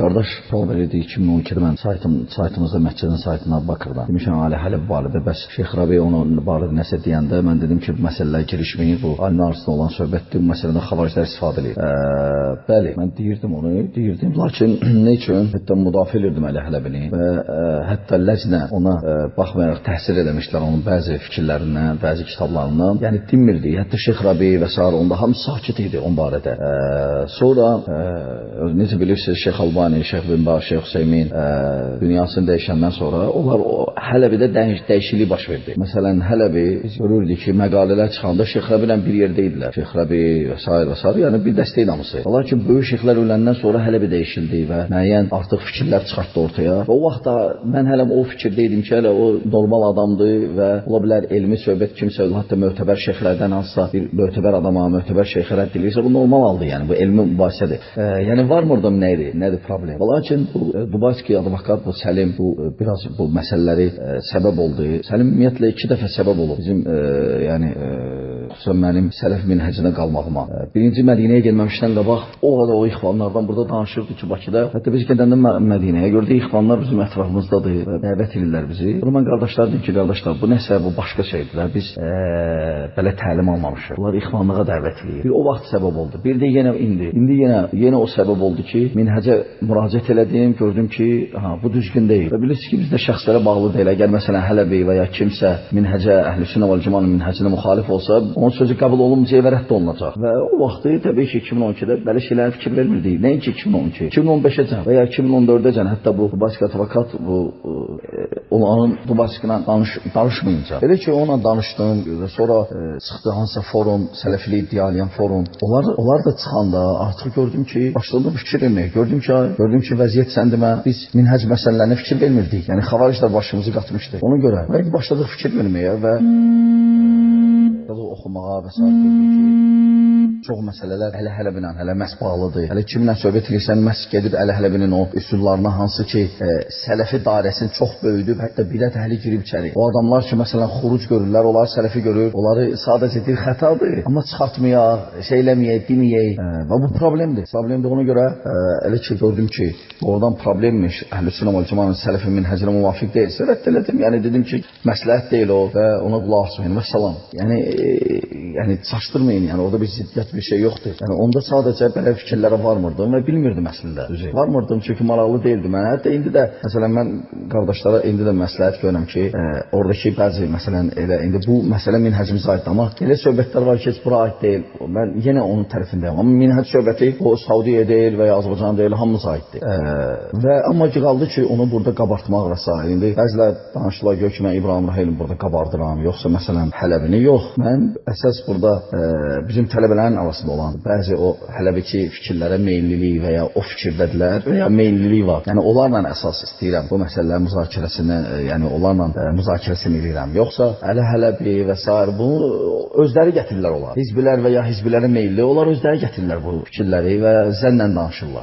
qardaş sual verirdi 2012-də mən saytım, saytımızda məscidin saytına baxırdım. Demişəm Ali Hələb barədə bəs Şeyx Rabi onun barədə nəsə deyəndə mən dedim ki, bu məsələlərə girişməyin. Bu alimlər arasında olan söhbətdir. Bu məsələdən xavariclər istifadə edir. Ə, bəli, mən deyirdim onu, deyirdim. Lakin nə üçün? Hətta müdafiə edirdim Ali Hələbini və ə, hətta ləcnə ona ə, baxmayaraq təhsir eləmişlər onun bəzi fikirlərindən, bəzi kitablarından. Yəni dinmirdi. Hətta Şeyx Rabi və s. onda hamısı sakit idi onun barədə. Ə, sonra ə, necə bilirsiniz Şeyx Albani, Şeyx bin Baz, Şeyx Hüseymin ə, dünyasını dəyişəndən sonra onlar o Hələbidə dəyiş, dəyişiklik baş verdi. Məsələn, Hələbi biz görürdük ki, məqalələr çıxanda Şeyx Rəbi ilə bir yerdə idilər. Şeyx Rəbi və s. və s. yəni bir dəstək namısı. Lakin böyük şeyxlər öləndən sonra Hələbi dəyişildi və müəyyən artıq fikirlər çıxartdı ortaya. Və o vaxtda mən hələ o fikirdə idim ki, hələ o normal adamdır və ola bilər elmi söhbət kimsə, hətta mötəbər şeyxlərdən hansısa bir mötəbər adama, mötəbər şeyxə rədd edirsə, bu normal haldır, yəni bu elmi mübahisədir. E, yəni varmırdım nə idi, nədir problem. Lakin bu e, Dubayski advokat bu Səlim bu e, biraz bu məsələləri e, səbəb oldu. Səlim ümumiyyətlə 2 dəfə səbəb olub bizim e, yəni e, xüsusən mənim sələf minhəcinə qalmağıma. Birinci Mədinəyə gəlməmişdən qabaq o qədər o ixvanlardan burada danışırdı ki, Bakıda. Hətta biz gedəndə Mədinəyə gördük ixvanlar bizim ətrafımızdadır və dəvət edirlər bizi. Sonra mən qardaşlar dedim ki, qardaşlar bu nəsə bu başqa şeydir. Biz e, belə təlim almamışıq. Bunlar ixvanlığa dəvət edir. Bir o vaxt səbəb oldu. Bir də yenə indi. İndi yenə yenə o səbəb oldu ki, minhəcə müraciət elədim, gördüm ki, ha, bu düzgün deyil. Və bilirsiniz ki, bizdə şəxslərə bağlı deyil. Əgər məsələn Hələbi və ya kimsə minhəcə Əhlüsünnə və Cəmaətin minhəcinə müxalif olsa, onun sözü qəbul olunmayacaq və rədd olunacaq. Və o vaxtı təbii ki, 2012-də belə şeylərə fikir vermirdik. Nəinki 2012, 2015-əcən və ya 2014-əcən hətta bu Bask advokat bu e, onun Dubaskla danış danışmayınca. Elə ki, onunla danışdım və sonra e, çıxdı hansısa forum, sələflik iddia edən forum. Onlar onlar da çıxanda artıq gördüm ki, başladım fikir verməyə. Gördüm ki, gördüm ki, vəziyyət sən demə, biz minhəc məsələlərinə fikir vermirdik. Yəni xavariclər başımızı qatmışdı. Ona görə və başladıq fikir verməyə və oxumağa və s. gördük ki, çox məsələlər Əli Hələbinə hələ məhz bağlıdır. Hələ kimlə söhbət edirsən, məhz gedib Əli Hələbinin o üsullarına hansı ki, e, sələfi dairəsini çox böyüdüb, hətta bidət əhli girib içəri. O adamlar ki, məsələn, xuruc görürlər, onlar sələfi görür, onları sadəcə bir xətadır, amma çıxartmayaq, şey eləməyək, deməyək. E, və bu problemdir. Problemdir ona görə e, elə ki, gördüm ki, oradan problemmiş. Əhlüsünnə və Cəmaətin sələfi minhəcinə müvafiq deyilsə, rədd elədim. Yəni dedim ki, məsləhət deyil o və ona qulaq asmayın salam. Yəni e, yəni çaşdırmayın, yəni orada bir ziddiyyət bir şey yoxdur. Yəni onda sadəcə belə fikirlərə varmırdım və bilmirdim əslində. Düzü. Varmırdım çünki maraqlı deyildi mənə. Hətta indi də məsələn mən qardaşlara indi də məsləhət görürəm ki, ə, e, oradakı bəzi məsələn elə indi bu məsələ minhəcimizə aiddir, amma elə söhbətlər var ki, heç bura aid deyil. Mən yenə onun tərəfindəyəm. Amma minhəc söhbəti o Saudiya deyil və ya Azərbaycan deyil, hamımıza aiddir. Ə, e, və amma ki qaldı ki, onu burada qabartmaq rəsa. İndi bəzilər danışırlar gör ki, mən İbrahim Rahilin burada qabardıram, yoxsa məsələn Hələbini yox. Mən əsas burada ə, e, bizim tələbələrin arasında olan bəzi o hələbiki fikirlərə meyllilik və ya o fikirdədirlər və ya meyllilik var. Yəni onlarla əsas istəyirəm bu məsələlərin müzakirəsini, ə, e, yəni onlarla ə, e, müzakirəsini edirəm. Yoxsa Əli Hələbi və s. bunu özləri gətirirlər onlar. Hizblər və ya hizblərə meylli, onlar özləri gətirirlər bu fikirləri və zənnlə danışırlar.